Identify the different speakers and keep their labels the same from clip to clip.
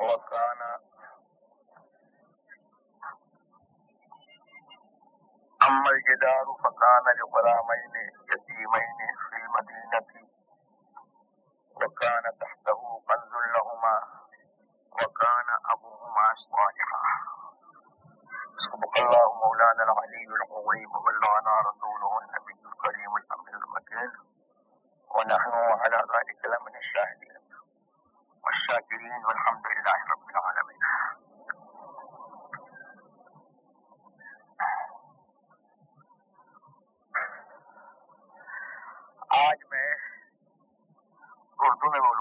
Speaker 1: وكان أما الجدار فكان لغرامين يتيمين في المدينة وكان تحته قنز لهما وكان أبوهما صالحا. صدق الله مولانا العلي العظيم. وبلغنا رسوله النبي الكريم الأمير المكين. ونحن على ذلك لمن المرسلين والحمد لله رب العالمين. آج میں اردو میں بولوں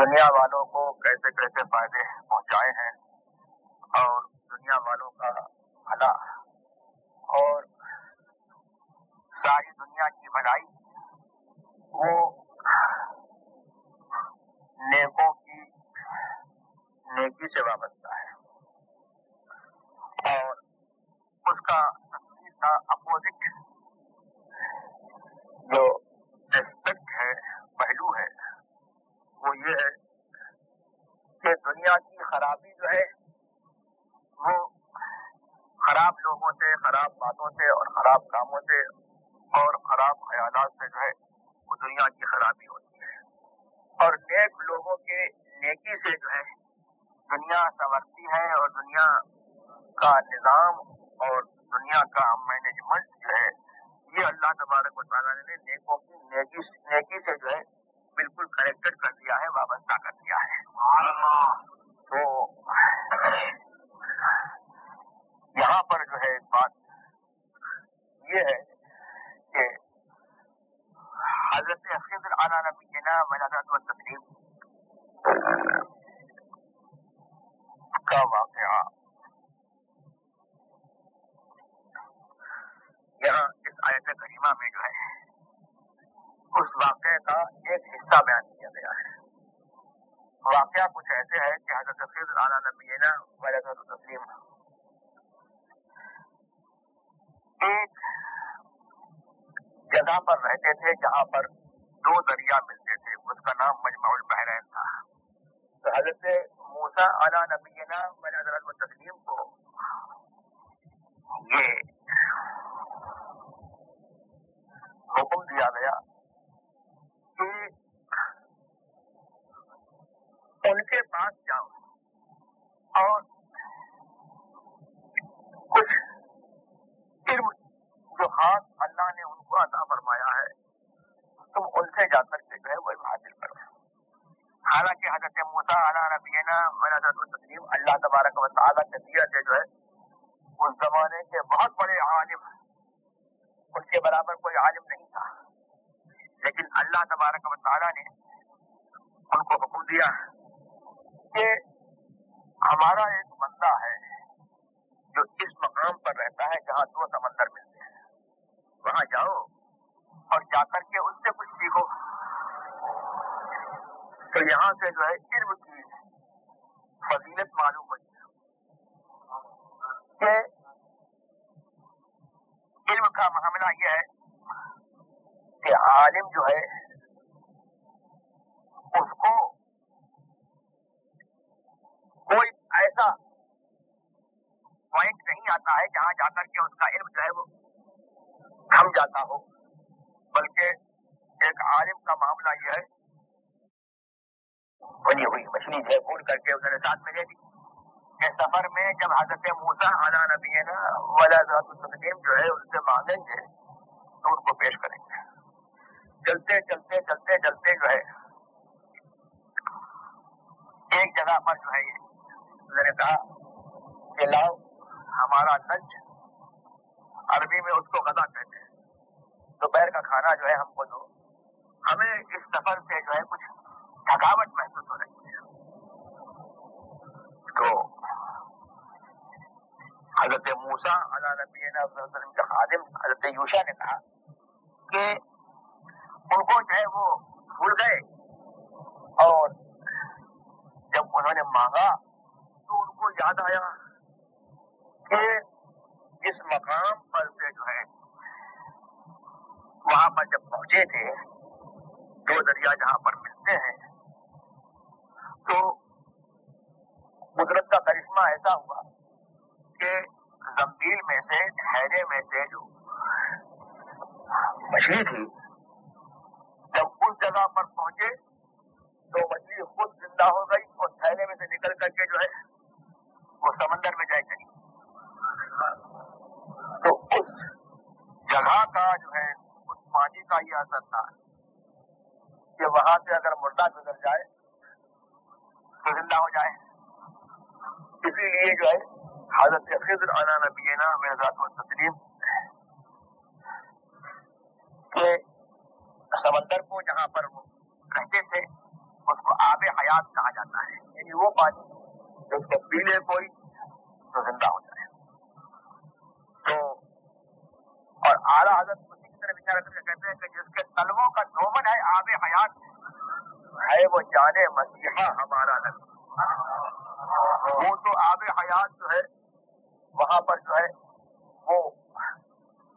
Speaker 1: دنیا والوں کو کیسے کیسے فائدے پہنچائے ہیں کام اور دنیا کا مینجمنٹ جو ہے یہ اللہ تبارک و تعالیٰ نے نیکوں کی نیکی نیکی سے جو ہے بالکل کنیکٹڈ کر دیا ہے وابستہ کر دیا ہے۔ تو یہاں پر جو ہے بات یہ ہے کہ حضرت حسین علیہ نبی جنا میں تقریب اس واقعے کا ایک حصہ بیان کیا گیا ہے۔ واقعہ کچھ ایسے ہے کہ حضرت حفیظ اعلیٰ نبینا ولیہ تسلیم ایک جگہ پر رہتے تھے جہاں پر دو دریا ملتے تھے، اس کا نام مجمع البحرین تھا۔ تو حضرت موسا اعلیٰ نبینا ولیہ تسلیم کو یہ حکم دیا گیا تم ان کے پاس جاؤ اور کچھ علم جو ہاتھ اللہ نے ان کو عطا فرمایا ہے، تم ان سے جا کر کے گئے وہ حاصل کرو۔ حالانکہ حضرت موسا اللہ ربینا میرا حضرت تسلیم اللہ تبارک و تعالیٰ کے دیا سے جو ہے، اس زمانے کے بہت بڑے عالم، ان کے برابر کوئی عالم نہیں تھا۔ لیکن اللہ تبارک و تعالیٰ نے ان کو حکم دیا کہ ہمارا ایک بندہ ہے جو اس مقام پر رہتا ہے جہاں دو سمندر ملتے ہیں۔ وہاں جاؤ اور جا کر کے اس سے کچھ سیکھو۔ تو یہاں سے جو ہے علم کی فضیلت معلوم ہوئی کہ علم کا معاملہ یہ ہے کہ عالم جو ہے، اس کو کوئی ایسا پوائنٹ نہیں آتا ہے جہاں جا کر کے اس کا علم جو ہے وہ تھم جاتا ہو۔ بلکہ ایک عالم کا معاملہ یہ ہے، بنی ہوئی مچھلی جو ہے بھول کر کے انہوں نے ساتھ میں لے لی۔ سفر میں جب حضرت موسا اعلیٰ نبی ہے نا السلیم جو ہے ان سے مانگیں گے تو ان کو پیش کریں گے۔ چلتے چلتے چلتے چلتے جو ہے، ایک جگہ پر جو ہے انہوں نے کہا کہ لاؤ ہمارا لنچ عربی میں اس کو غذا کہتے ہیں۔ دوپہر کا کھانا جو ہے ہم کو دو۔ ہمیں اس سفر سے جو ہے کچھ تھکاوٹ محسوس ہو رہی ہے۔ تو حضرت موسا اللہ نبی وسلم کا خادم، حضرت یوشا نے کہا کہ ان کو جو ہے وہ بھول گئے۔ اور جب انہوں نے مانگا تو ان کو یاد آیا کہ اس مقام پر سے جو ہے وہاں پر جب پہنچے تھے، دو دریا جہاں پر ملتے ہیں، تو قدرت کا کرشمہ ایسا ہوا کہ زمبیل میں سے، ٹھہرے میں سے جو مچھلی تھی جب اس جگہ پر پہنچے تو مچھلی خود زندہ ہو گئی اور تھیلے میں سے نکل کر کے جو ہے وہ سمندر میں جائے چلی تو اس جگہ کا جو ہے اس پانی کا یہ اثر تھا کہ وہاں سے اگر مردہ گزر جائے تو زندہ ہو جائے اسی لیے جو ہے حضرت خضر علا نبینا مرزاد و تسلیم کہ سمندر کو جہاں پر وہ رہتے تھے اس کو آب حیات کہا جاتا ہے یعنی وہ پانی جو اس کو پی لے کوئی تو زندہ ہو جائے تو اور اعلیٰ حضرت اسی کی طرح بچارہ کر کے کہتے ہیں کہ جس کے طلبوں کا دومن ہے آب حیات ہے وہ جانے مسیحا ہمارا نبی وہ تو آب حیات جو ہے وہاں پر جو ہے وہ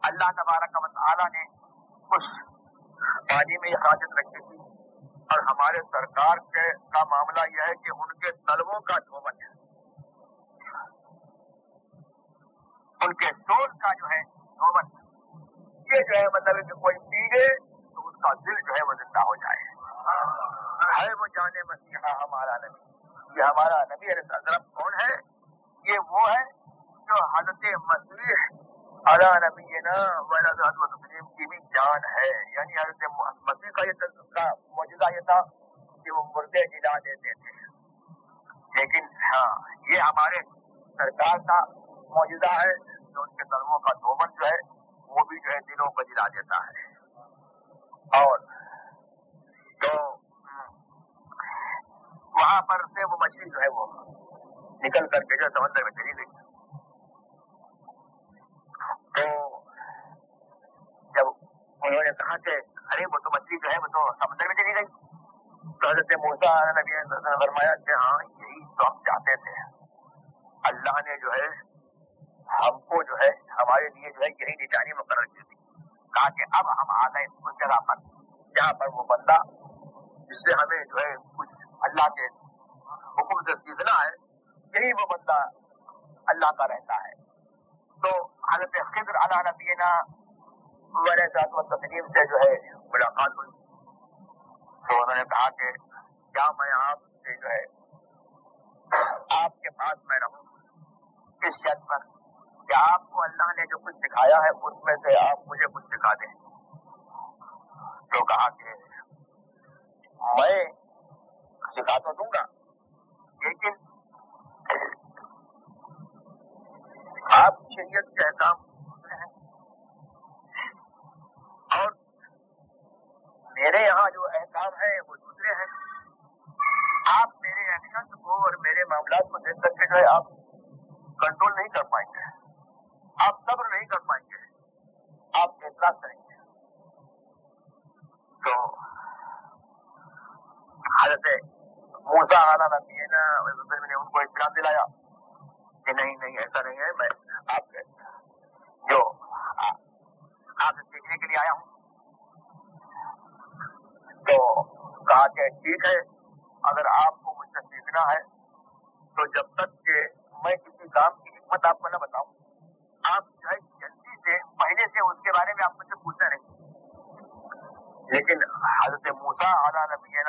Speaker 1: اللہ تبارک و تعالیٰ نے اس پانی میں حاجت رکھی تھی اور ہمارے سرکار کے کا معاملہ یہ ہے کہ ان کے طلبوں کا دھومن ہے، ان کے ٹول کا جو ہے دھومن یہ جو ہے مطلب کہ کوئی پیگے تو اس کا دل جو ہے وہ زندہ ہو جائے۔ ہے وہ جانے مسیحا ہمارا نبی۔ یہ ہمارا نبی علیہ السلام کون ہے؟ یہ وہ ہے جو حضرت مسیح علا نبی نا مسلم کی بھی جان ہے۔ یعنی حضرت مسیح کا یہ کا موجودہ یہ تھا۔ کہ وہ مردے جلا دیتے تھے لیکن ہاں یہ ہمارے سرکار کا موجودہ ہے، جو ان کے قدموں کا دومن جو ہے، وہ بھی جو ہے دلوں کو جلا دیتا ہے۔ اور تو وہاں پر سے وہ مچھلی جو ہے وہ نکل کر کے جو سمندر میں چلی گئی۔ تو جب انہوں نے کہا کہ ارے، وہ تو مچھلی جو ہے، وہ تو سمندر میں چلی گئی۔ تو حضرت موسا نبی نے فرمایا کہ ہاں یہی تو ہم چاہتے تھے۔ اللہ نے جو ہے ہم کو جو ہے ہمارے لیے جو ہے یہی نشانی مقرر کی تھی۔ کہا کہ اب ہم آ گئے اس جگہ پر جہاں پر وہ بندہ جس سے ہمیں جو ہے کچھ اللہ کے حکم سے سیکھنا ہے، یہی وہ بندہ اللہ کا رہتا ہے۔ تو حضرت خضر علا نبینا والے و تسلیم سے جو ہے ملاقات ہوئی۔ تو انہوں نے کہا کہ کیا میں آپ سے جو ہے آپ کے پاس میں رہوں؟ اس شرط پر کہ آپ کو اللہ نے جو کچھ سکھایا ہے، اس میں سے آپ مجھے کچھ سکھا دیں۔ تو کہا کہ میں سکھا تو دوں گا، لیکن آپ شریعت کے احکام میرے یہاں جو احکام ہیں، وہ دوسرے ہیں۔ آپ میرے ایکشن کو اور میرے معاملات کو دیکھ کر کے جو ہے، آپ کنٹرول نہیں کر پائیں گے آپ صبر نہیں کر پائیں گے آپ احساس کریں گے۔ تو حضرت موسا آنا نبی ہے نا میں نے ان کو اطلاع دلایا کہ نہیں نہیں، ایسا نہیں ہے، میں آپ جو آپ سے سیکھنے کے لیے آیا ہوں۔ تو کہا کہ ٹھیک ہے، اگر آپ کو مجھ سے سیکھنا ہے، تو جب تک کہ میں کسی کام کی حکمت آپ کو نہ بتاؤں، آپ جو ہے جلدی سے، پہلے سے اس کے بارے میں آپ مجھ سے پوچھنا نہیں لیکن حضرت موسا اعلیٰ نبی ہے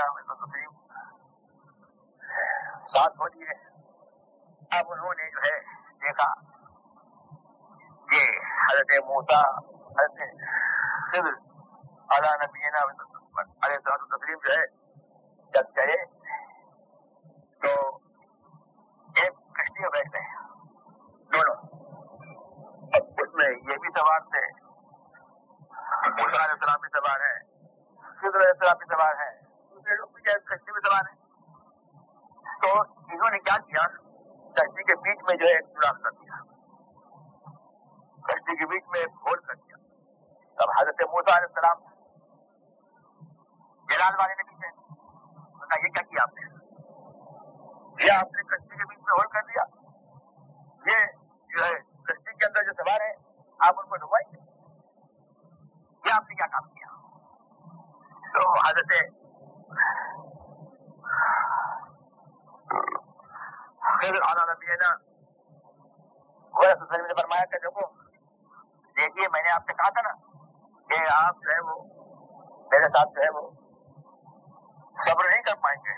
Speaker 1: ساتھ ہو اب انہوں نے جو ہے دیکھا کہ حضرت موسا حضرت اعلیٰ نبی علیہ تسلیم جو ہے جب چلے تو ایک کشتی میں بیٹھ گئے دونوں اب اس میں یہ بھی سوار تھے موسا علیہ السلام بھی سوار ہے خضر علیہ السلام بھی سوار ہے دوسرے لوگ بھی کشتی میں سوار ہیں تو انہوں نے کیا کیا کشتی کے بیچ میں جو ہے سوراخ کر دیا کشتی کے بیچ میں ایک ہول کر دیا تب حضرت موسا علیہ السلام جلال والے نے پیچھے بتا یہ کیا کیا آپ نے یہ آپ نے کشتی کے بیچ میں ہول کر دیا یہ جو ہے کشتی کے اندر جو سوار ہے آپ ان کو ڈبائیں گے یہ آپ نے کیا کام کیا تو حضرت نبی نا نے فرمایا کہ دیکھو دیکھیے میں نے آپ سے کہا تھا نا کہ آپ جو ہے وہ میرے ساتھ جو ہے وہ صبر نہیں کر پائیں گے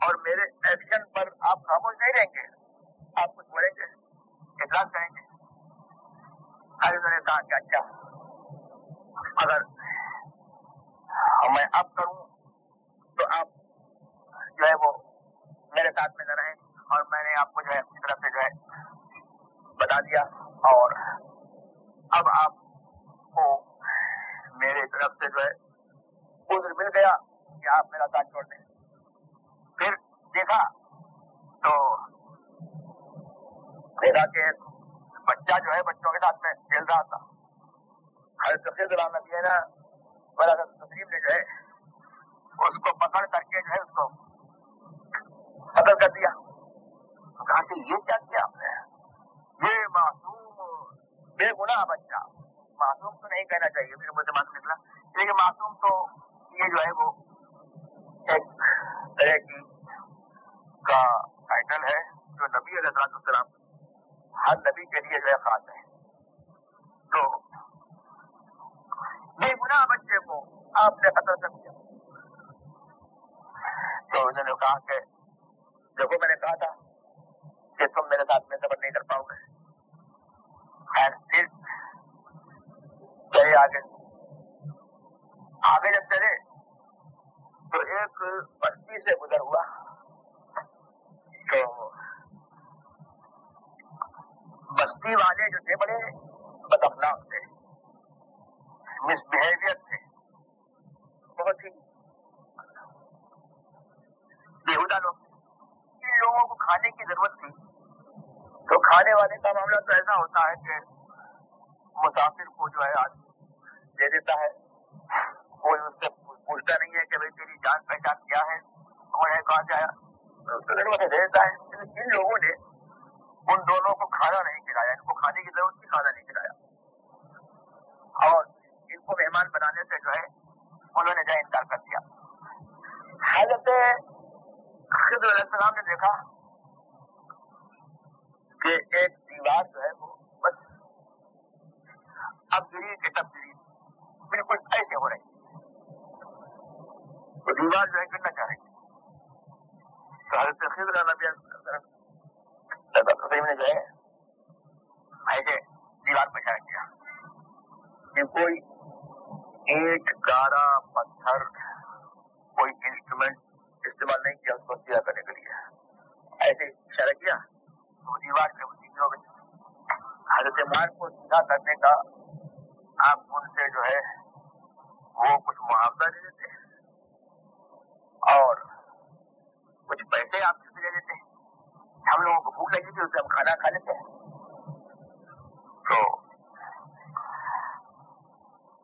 Speaker 1: اور میرے ایکشن پر آپ خاموش نہیں رہیں گے آپ کچھ بولیں گے اعتراض کریں گے انہوں نے کہا کہ اچھا اگر میں اب کروں تو آپ جو ہے وہ میرے ساتھ میں نہ رہیں اور میں نے آپ کو جو ہے اپنی طرف سے جو ہے بتا دیا اور اب آپ کو میرے طرف سے جو ہے عذر مل گیا کہ آپ میرا ساتھ چھوڑ دیں پھر دیکھا تو دیکھا کہ بچہ جو ہے بچوں کے ساتھ میں کھیل رہا تھا۔ ہر سفید نبی ہے نا بڑا تسلیم نے جو ہے اس کو پکڑ کر کے جو ہے اس کو قتل کر دیا۔ کہا کہ یہ کیا کیا آپ نے؟ یہ معصوم، بے گناہ بچہ۔ معصوم تو نہیں کہنا چاہیے پھر مجھے معلوم نکلا۔ لیکن معصوم تو یہ جو ہے وہ ایک طرح کی کا ٹائٹل ہے جو نبی علیہ السلام ہر نبی کے لیے جو ہے خاص ہے۔ تو بے گناہ بچے کو آپ نے قتل کر دیا۔ تو انہوں نے کہا کہ دیکھو میں نے کہا تھا کہ تم میرے ساتھ میں سفر نہیں کر پاؤ گے پھر چلے آگے۔ آگے جب چلے تو ایک بستی سے گزر ہوا تو بستی والے جو تھے، بڑے بدمناک تھے مس بہیویئر تھے۔ بہت ہی بےحدہ لوگ ان لوگوں کو کھانے کی ضرورت تھی۔ تو کھانے والے کا معاملہ تو ایسا ہوتا ہے کہ مسافر کو جو ہے آدمی دے دیتا ہے کوئی اس سے پوچھتا نہیں ہے کہ بھائی تیری جان پہچان کیا ہے کون ہے کہاں سے آیا ضرورت دے دیتا ہے ان لوگوں نے ان دونوں کو کھانا نہیں کھلایا ان کو کھانے کی ضرورت تھی کھانا نہیں کھلایا اور ان کو مہمان بنانے سے جو ہے انہوں نے جو انکار کر دیا حضرت خضر علیہ السلام نے دیکھا کہ ایک دیوار جو ہے وہ بس اب گری کہ تب گری بالکل ایسے ہو رہی تو دیوار جو ہے گرنا چاہ رہی تو حضرت خضر نبی نے جو ہے ایسے دیوار پہ چڑھ کیا کہ کوئی اینٹ گارا پتھر کوئی انسٹرومنٹ استعمال نہیں کیا اس کو سیدھا کرنے کے لیے ایسے اشارہ کیا تو دیوار میں وہ سیدھی ہو گئی حضرت مار کو سیدھا کرنے کا آپ ان سے جو ہے وہ کچھ معاوضہ دے دیتے ہیں اور کچھ پیسے آپ سے دے دیتے ہیں ہم لوگوں کو بھوک لگی تھی اسے ہم کھانا کھا لیتے ہیں تو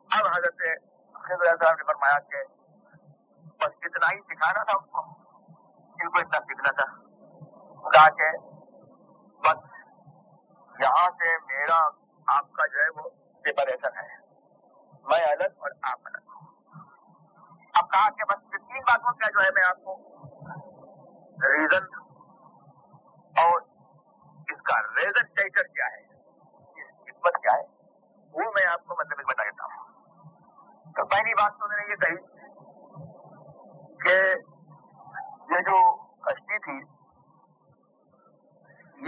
Speaker 1: اب حضرت خضر صاحب نے فرمایا کہ بس اتنا ہی سکھانا تھا ان کو ان کو اتنا سیکھنا تھا کہا کہ بس یہاں سے میرا آپ کا جو ہے وہ پیپر سپریشن ہے۔ میں الگ اور آپ الگ۔ اب کہا کہ بس تین باتوں کا جو ہے میں آپ کو ریزن اور اس کا ریزن ٹیچر کیا ہے حکمت کیا ہے، وہ میں آپ کو مطلب بتا دیتا ہوں۔ تو پہلی بات تو انہوں نے یہ کہی کہ یہ جو کشتی تھی،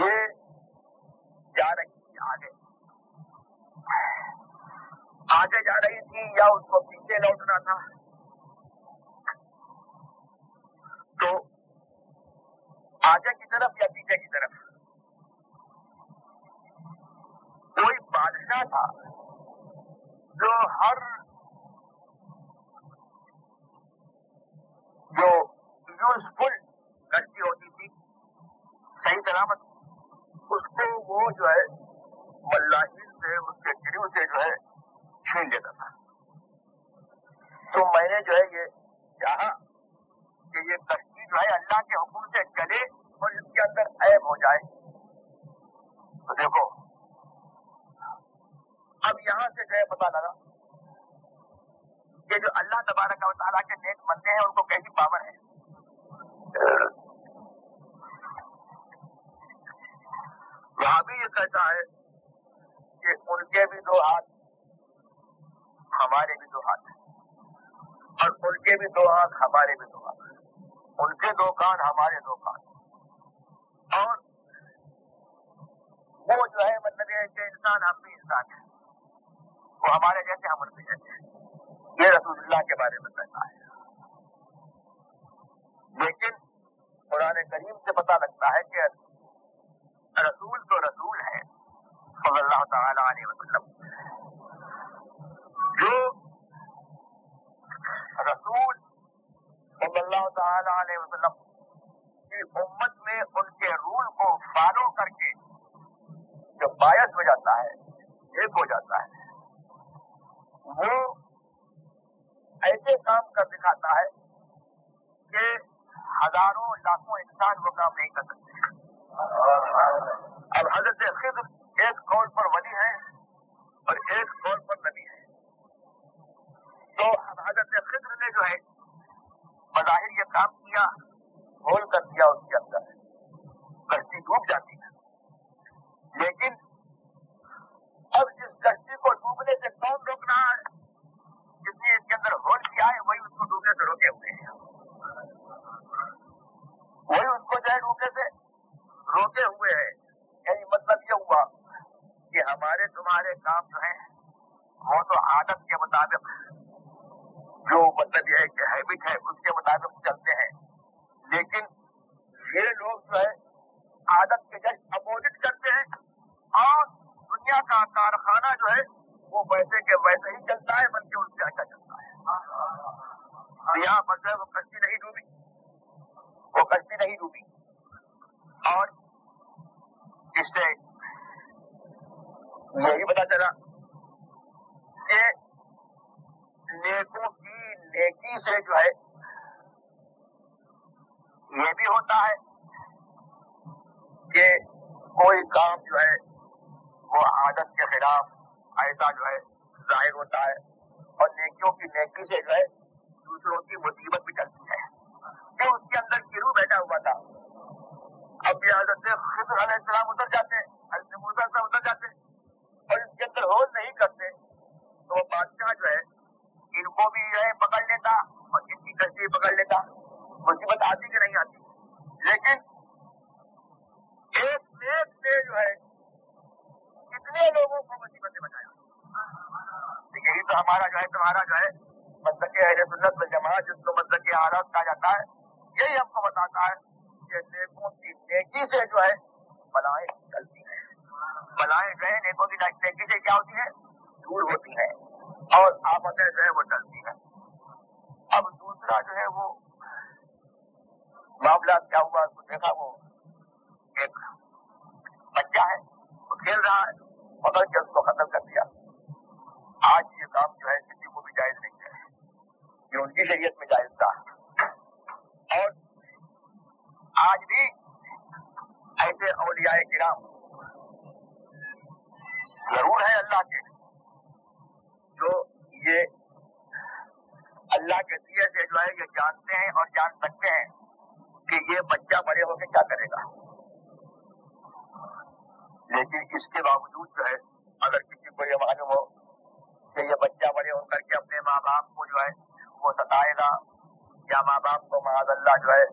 Speaker 1: یہ جا رہی تھی آگے۔ آگے جا رہی تھی یا اس کو پیچھے لوٹنا تھا؟ تو آگے کی طرف یا پیچھے کی طرف؟ کوئی بادشاہ تھا جو ہر جو یوزفل کشتی ہوتی تھی، صحیح سلامت، اس کو وہ جو ہے ملاحین سے، اس کے گرو سے جو ہے چھین لیتا تھا۔ تو میں نے جو ہے یہ چاہا کہ یہ کشتی جو ہے اللہ کے حکم سے چلے اور اس کے اندر عیب ہو جائے۔ تو دیکھو، اب یہاں سے جو ہے پتا لگا کہ جو اللہ تبارک و تعالیٰ کے نیک بندے ہیں، ان کو کیسی پاور ہے۔ یہاں بھی یہ کہتا ہے کہ ان کے بھی دو ہاتھ ہمارے بھی دو ہاتھ ہیں۔ اور ان کے بھی دو ہاتھ ہمارے بھی دو ہاتھ ان کے دو کان ہمارے دو کان اور وہ جو ہے مطلب یہ کہ انسان ہم بھی انسان ہے وہ ہمارے جیسے ہم ان کے جیسے یہ رسول اللہ کے بارے میں کہتا ہے۔ لیکن قرآن کریم سے پتا لگتا ہے کہ رسول تو رسول ہے صلی اللہ تعالی علیہ وسلم۔ رسول صلی اللہ تعالی علیہ وسلم کی امت میں ان کے رول کو فالو کر کے جو باعث ہو جاتا ہے، ایک ہو جاتا ہے، وہ ایسے کام کر دکھاتا ہے کہ ہزاروں لاکھوں انسان وہ کام نہیں کر سکتے۔ اب حضرت خضر ایک قول پر ولی ہے اور ایک قول پر نبی تو حضرت خضر نے جو ہے بظاہر یہ کام کیا ہول کر دیا اس کے اندر۔ کشتی ڈوب جاتی ہے۔ لیکن اب جس کشتی کو ڈوبنے سے کون روک رہا ہے، جس نے اس کے اندر ہول کیا ہے، وہی اس کو ڈوبنے سے روکے ہوئے ہیں۔ وہی اس کو جو ہے ڈوبنے سے روکے ہوئے ہیں۔ یعنی مطلب یہ ہوا کہ ہمارے تمہارے کام جو ہیں، وہ تو عادت کے مطابق مطلب یہ ہے کہ ہیبٹ ہے، اس کے مطابق چلتے ہیں۔ لیکن یہ لوگ جو ہے، عادت کے جسٹ اپوزٹ کرتے ہیں اور دنیا کا کارخانہ جو ہے، وہ ویسے کے ویسے ہی چلتا ہے، بلکہ اس سے اچھا چلتا ہے۔ یہاں پر جو ہے، وہ کشتی نہیں ڈوبی۔ وہ کشتی نہیں ڈوبی۔ اور اس سے یہی پتا چلا کہ نیکوں نیکی سے جو ہے، یہ بھی ہوتا ہے کہ کوئی کام جو ہے، وہ عادت کے خلاف ایسا جو ہے، ظاہر ہوتا ہے اور نیکیوں کی نیکی سے جو ہے، دوسروں کی مصیبت بھی چلتی ہے۔ جو اس کے اندر گرو بیٹھا ہوا تھا۔ اب یہ حضرت خضر علیہ السلام اتر جاتے حضرت مرزا سے اتر جاتے اور اس کے اندر ہول نہیں کرتے۔ تو بادشاہ جو ہے، ان کو بھی جو ہے پکڑ لیتا اور ان کی کشتی پکڑ لیتا۔ مصیبت آتی کہ نہیں آتی؟ لیکن ایک نیک سے جو ہے، کتنے لوگوں کو مصیبت سے بچایا۔ یہی تو ہمارا جو ہے، تمہارا جو ہے مطلب اہل سنت میں جماعت جس کو مطلب کے حالات کہا جاتا ہے، یہی ہم کو بتاتا ہے کہ نیکوں کی نیکی سے جو ہے، بلائیں چلتی ہیں۔ بلائیں جو ہے، نیکوں کی نیکی سے کیا ہوتی ہے دور ہوتی ہیں اور آپتیں جو ہے، وہ چلتی ہیں دوسرا جو ہے وہ معاملہ کیا ہوا اس کو دیکھا، وہ ایک بچہ ہے، وہ کھیل رہا ہے پکڑ کے اس کو ختم کر دیا۔ آج یہ کام جو ہے کسی کو بھی جائز نہیں ہے۔ یہ ان کی شریعت میں جائز تھا۔ اور آج بھی ایسے اولیاء کرام ضرور ہے اللہ کے، جو یہ اللہ کے دیے سے جو ہے یہ جانتے ہیں اور جان سکتے ہیں کہ یہ بچہ بڑے ہو کے کیا کرے گا۔ لیکن اس کے باوجود جو ہے، اگر کسی کو یہ معلوم ہو کہ یہ بچہ بڑے ہو کر کے اپنے ماں باپ کو جو ہے وہ ستائے گا، یا ماں باپ کو معاذ اللہ جو ہے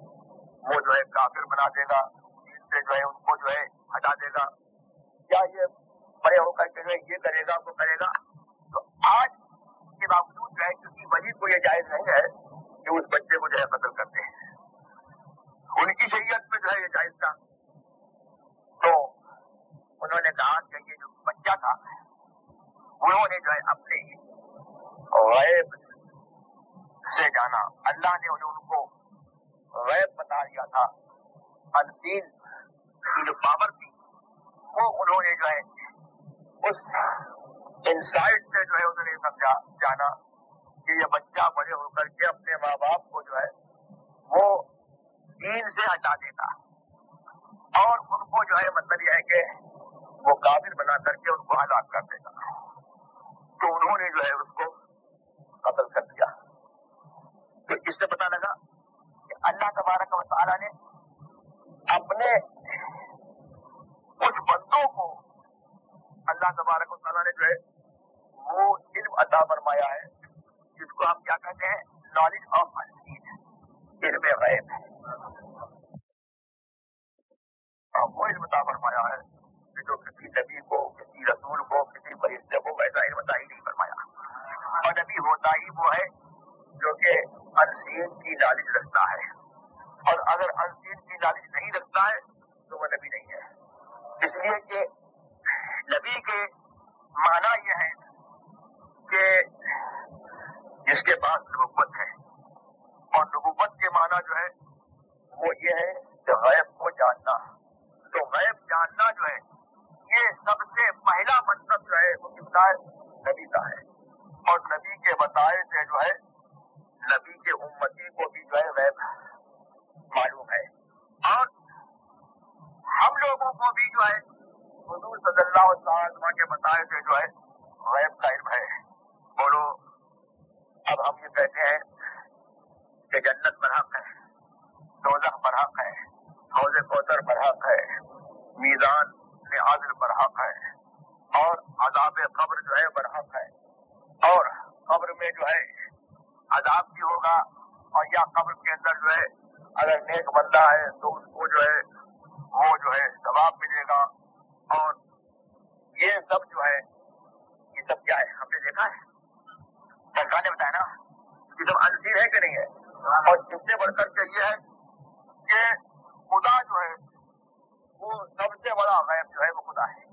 Speaker 1: وہ جو ہے کافر بنا دے گا جن سے جو ہے ان کو جو ہے ہٹا دے گا۔ کیا یہ بڑے ہو کر کے جو ہے یہ کرے گا، وہ کرے گا۔ تو آج جو ولی کو یہ جائز نہیں ہے کہ اس بچے کو جو ہے قتل کرتے ہیں۔ ان کی شریعت میں جو ہے یہ جائز تھا۔ تو انہوں نے کہا کہ یہ جو بچہ تھا، انہوں نے جو ہے اپنے غیب سے جانا۔ اللہ نے ان کو غیب بتا دیا تھا۔ انسین کی جو پاور تھی، وہ انہوں نے جو ہے اس انسائٹ سے جو ہے انہوں نے سمجھا جانا۔ کہ یہ بچہ بڑے ہو کر کے اپنے ماں باپ کو جو ہے وہ دین سے ہٹا دے گا اور ان کو جو ہے مطلب یہ ہے کہ وہ قابل بنا کر کے ان کو ہلاک کر دے گا تو انہوں نے جو ہے اس کو قتل کر دیا۔ تو اس سے پتا لگا کہ اللہ تبارک و تعالیٰ نے اپنے کچھ بندوں کو اللہ تبارک و تعالیٰ نے جو ہے وہ علم عطا فرمایا ہے۔ جس کو ہم کیا کہتے ہیں؟ نالج آف انسین علم غیب وہ علم عطا فرمایا ہے کہ جو کسی نبی کو، کسی رسول کو، کسی فرشتے کو ویسا علم عطا ہی نہیں فرمایا۔ اور نبی ہوتا ہی وہ ہے جو کہ انسین کی نالج رکھتا ہے۔ اور اگر انسین کی نالج نہیں رکھتا ہے، تو وہ نبی نہیں ہے۔ اس لیے کہ نبی کے معنی یہ ہے کہ جس کے پاس نبوت ہے۔ اور نبوت کے معنی جو ہے وہ یہ ہے کہ غیب کو جاننا تو غیب جاننا جو ہے یہ سب سے پہلا منصب جو ہے وہ کس کا ہے نبی کا ہے اور نبی کے بتائے سے جو ہے نبی کے امتی کو بھی جو ہے غیب معلوم ہے اور ہم لوگوں کو بھی جو ہے حضور صلی اللہ علیہ کے بتائے سے جو ہے غیب کا علم ہے بولو اب ہم یہ کہتے ہیں کہ جنت برحق ہے دوزخ برحق ہے حوض کوثر برحق ہے میزان عادل برحق ہے اور عذاب قبر جو ہے برحق ہے اور قبر میں جو ہے عذاب بھی ہوگا اور یا قبر کے اندر جو ہے اگر نیک بندہ ہے تو اس کو جو ہے وہ جو ہے ثواب ملے گا اور یہ سب جو ہے یہ سب کیا ہے ہم نے دیکھا ہے سرکار نے بتایا نا کہ جب انسیر ہے کہ نہیں ہے اور اس سے بڑھ کر کے یہ ہے کہ خدا جو ہے وہ سب سے بڑا غیب جو ہے وہ خدا ہے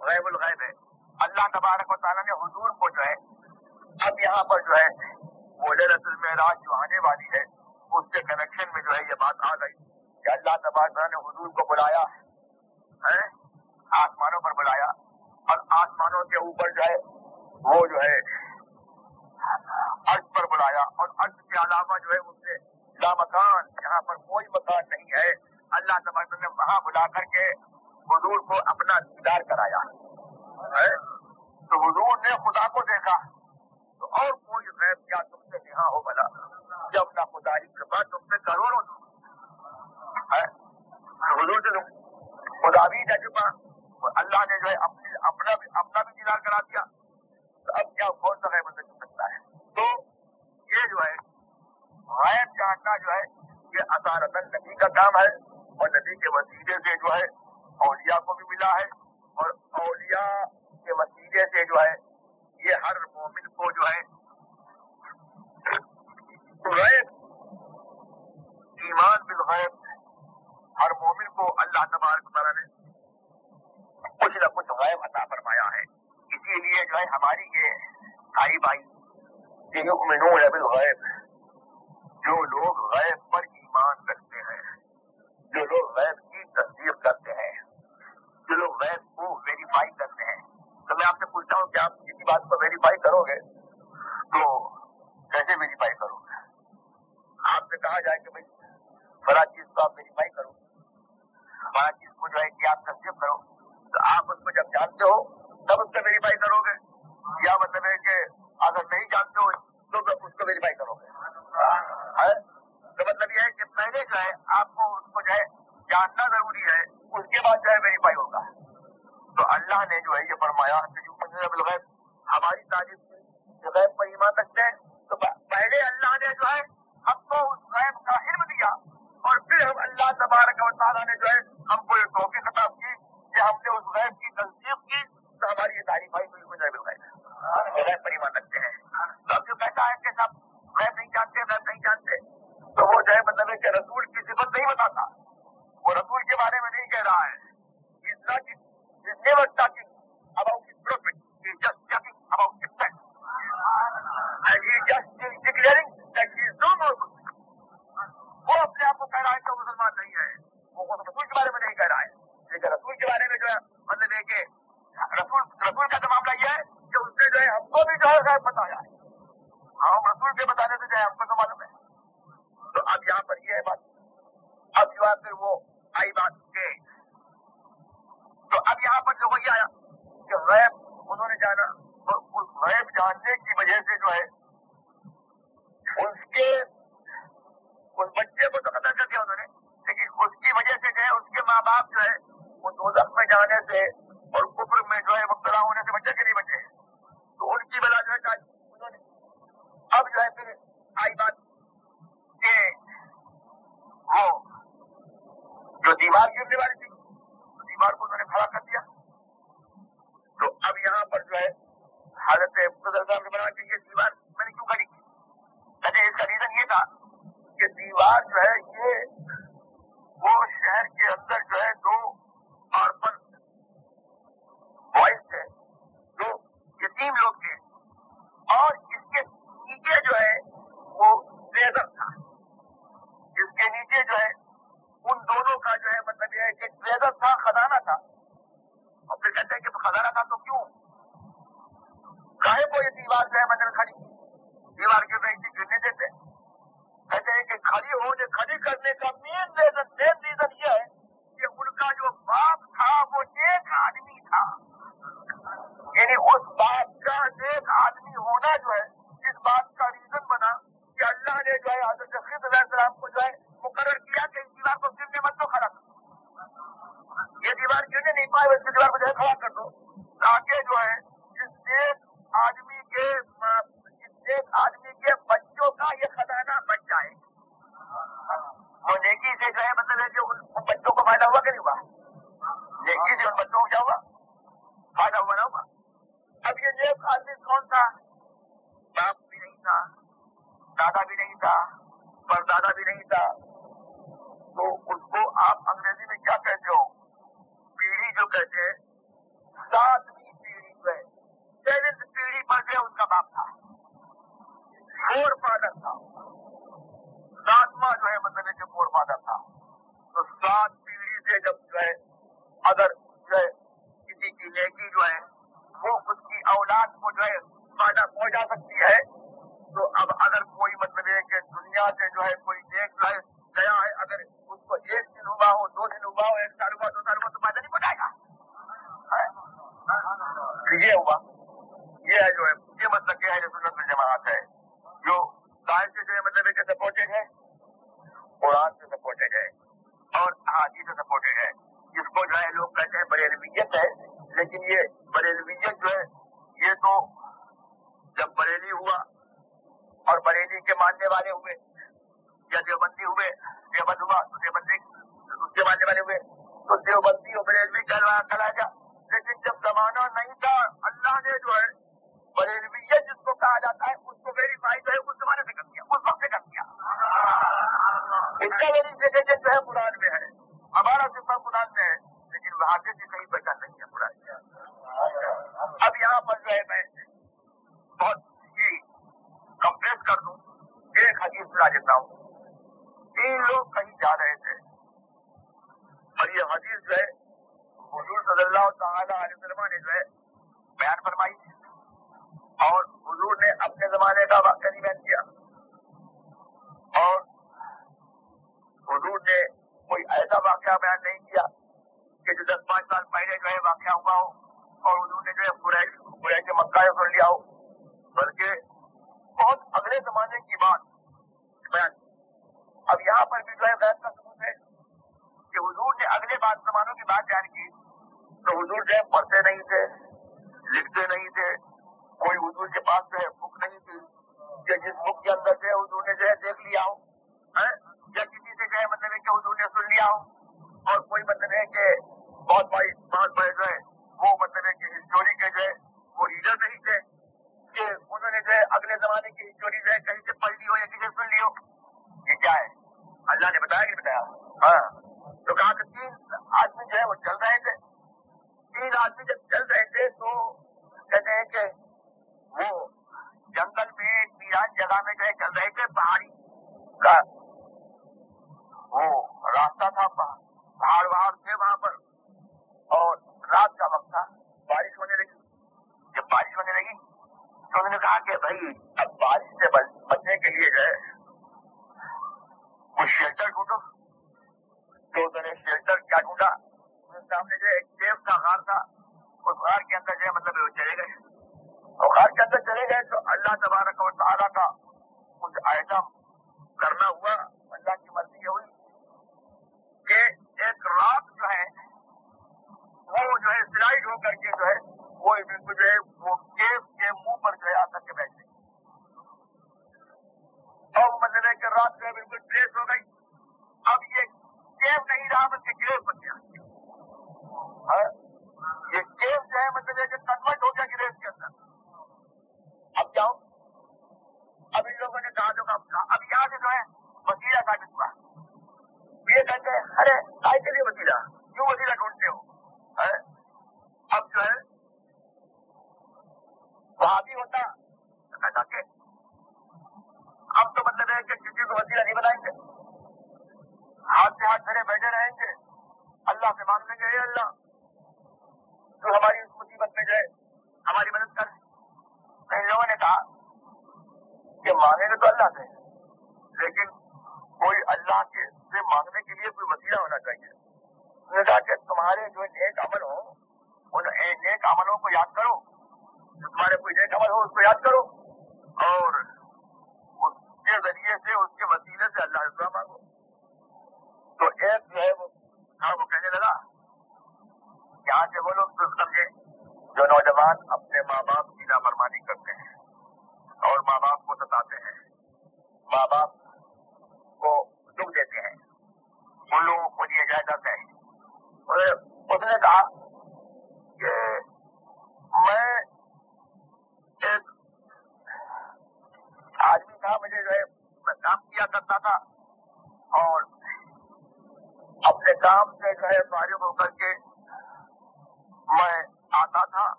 Speaker 1: غیب الغیب ہے اللہ تبارک و تعالیٰ نے حضور کو جو ہے اب یہاں پر جو ہے وہ رسول معراج جو آنے والی ہے اس کے کنیکشن میں جو ہے یہ بات آ گئی کہ اللہ تبارک تعالیٰ نے حضور کو بلایا ہے آسمانوں پر بلایا اور آسمانوں کے اوپر جو ہے، وہ جو ہے عرض پر بلایا اور عرض کے علاوہ جو ہے، اس سے لا مکان یہاں پر کوئی مکان نہیں ہے۔ اللہ تبارک نے وہاں بلا کر کے حضور کو اپنا وہ دوزخ میں جانے سے اور کفر میں جو ہے مبتلا ہونے سے بچے کے نہیں بچے؟ تو ان کی بلا جو ہے اب جو ہے پھر آئی بات کہ وہ جو دیوار گرنے والی ہے قرآن میں ہے کہ وہ جنگل میں ایک میران جگہ میں جو ہے چل رہے تھے، پہاڑی کا وہ راستہ تھا پہاڑ کا زمانہ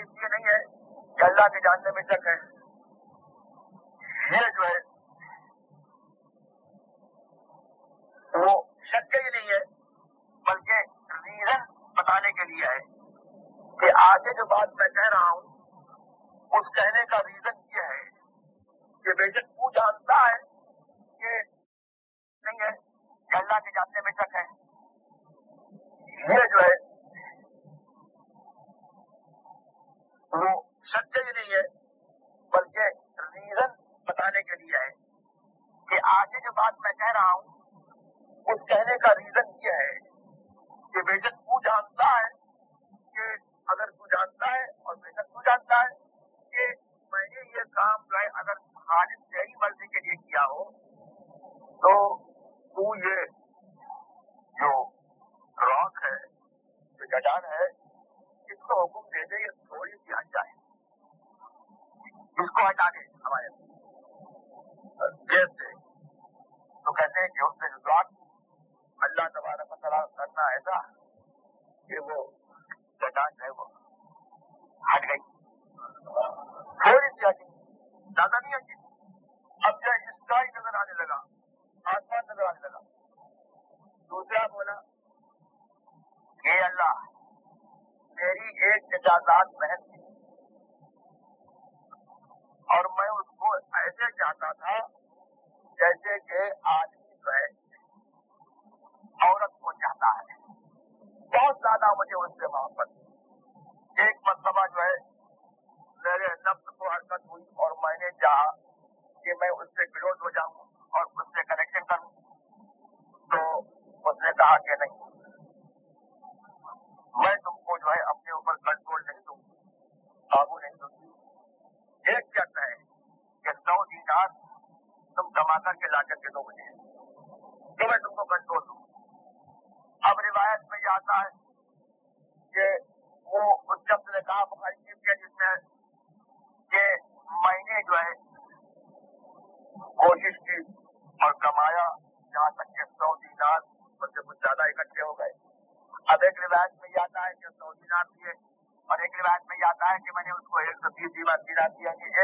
Speaker 1: اس لیے نہیں ہے کہ اللہ کے جاننے میں شک ہے۔ یہ جو ہے، وہ شک ہی نہیں ہے، بلکہ ریزن بتانے کے لیے ہے کہ آگے جو بات میں کہہ رہا ہوں، اس کہنے کا ریزن یہ ہے کہ بے شک وہ جانتا ہے کہ نہیں ہے، کہ اللہ کے جاننے میں شک ہے۔ یہ جو ہے وہ سچائی نہیں ہے، بلکہ ریزن بتانے کے لیے ہے کہ آگے جو بات میں کہہ رہا ہوں، اس کہنے کا ریزن یہ ہے کہ بے تو جانتا ہے کہ اگر تو جانتا ہے اور بے تو جانتا ہے کہ میں نے یہ کام جو ہے اگر خالص تیری مرضی کے لیے کیا ہو، تو تو یہ جو راک ہے، جو گڈان ہے، اس کو حکومت اس کو ہٹا دے ہمارے گیس سے۔ تو کہتے ہیں کہ اس نے ذات اللہ تبارہ تعالیٰ کرنا ایسا کہ وہ چٹان ہے وہ ہٹ گئی۔ تھوڑی سی ہٹی۔ زیادہ نہیں ہٹی۔ اب جو اسکائی نظر آنے لگا؟ آسمان نظر آنے لگا۔ دوسرا بولا یہ اللہ، میری ایک چچا ذات بہن تھی۔ اور میں اس کو ایسے چاہتا تھا جیسے کہ آدمی جو ہے عورت کو چاہتا ہے۔ بہت زیادہ مجھے اس سے محبت ایک مرتبہ جو ہے میرے نفس کو حرکت ہوئی اور میں نے چاہا کہ میں اس سے گروز ہو جاؤں۔ یہ جی بات کی جاتی ہے کہ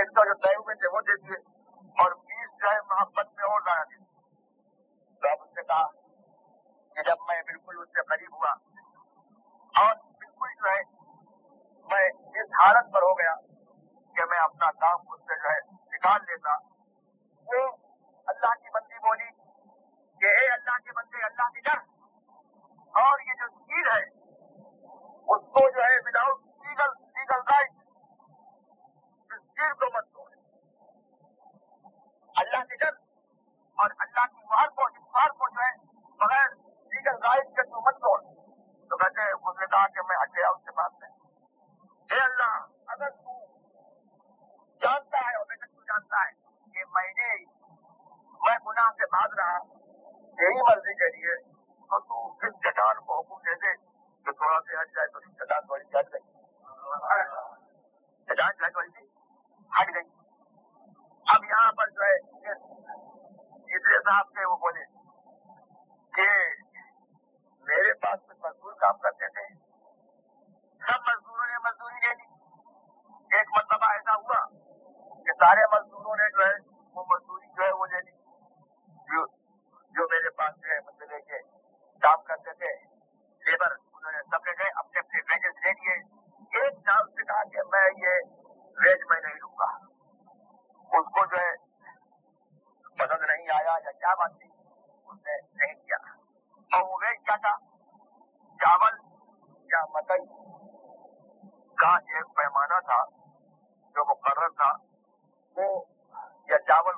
Speaker 1: چاول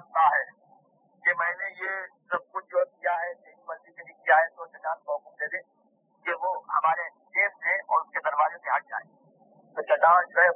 Speaker 1: جانتا ہے کہ میں نے یہ سب کچھ جو کیا ہے تیری مرضی کے لیے کیا ہے، تو چٹان کو حکم دے دے کہ وہ ہمارے دیش سے اور اس کے دروازے سے ہٹ جائے تو چٹان جو ہے